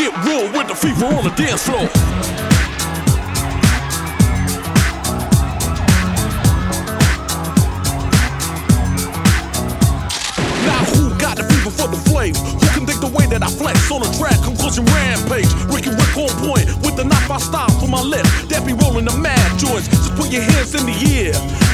Get raw with the fever on the dance floor. Now who got the fever for the flames? Who can dig the way that I flex on a track? Conclusion rampage. Ricky Rick on point with the knife I style for my lip. That be rolling the mad joints. Just put your hands in the air.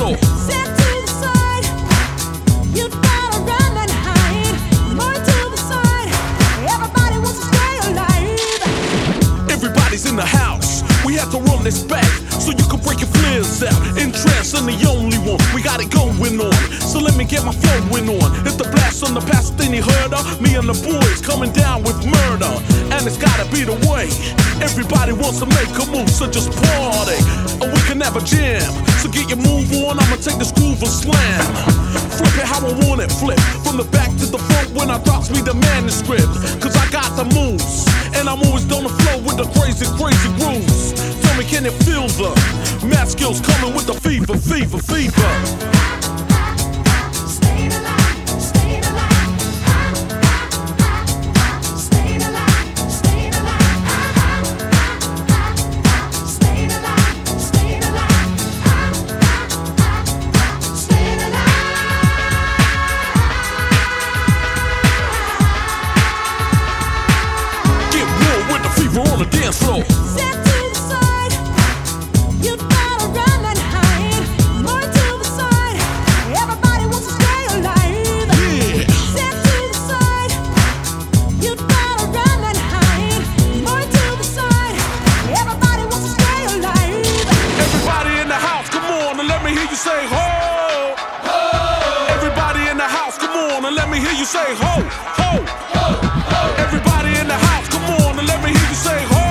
Alive. Everybody's in the house. We have to run this back so you can break your flares out. In trance, I'm the only got it going on. So let me get my flow flowing on. Hit the blast on the past thing you heard of. Me and the boys coming down with murder. And it's gotta be the way. Everybody wants to make a move, so just party. And we can have a jam. So get your move on. I'ma take this groove and slam. Flip it how I want it, flip. From the back to the front when I drops me the manuscript. Cause I got the moves. And I'm always on the flow with the crazy, crazy grooves. Tell me, can it feel the math skills coming with the fever, fever, fever? Get real with the fever on the dance floor. Let me hear you say ho, ho. Ho, ho. Everybody in the house, come on and let me hear you say ho.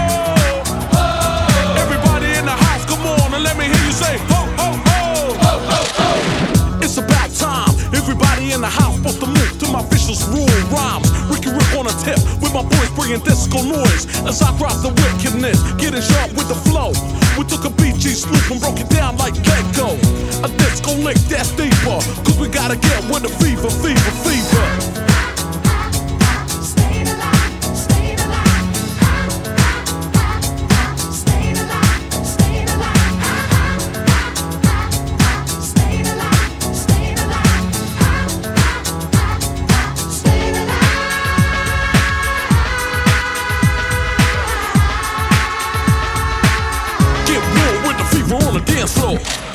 ho. Everybody in the house, come on and let me hear you say ho, ho, ho. ho! It's about time. Everybody in the house supposed to move to my vicious rule rhymes. Ricky Rick on a tip with my boys bringing disco noise as I drop the wickedness, getting sharp with the flow. We took a BG swoop and broke it down like Gecko. A disco lick that's deeper, cause we gotta get with the fever, fever, fever. Fever on the dance floor.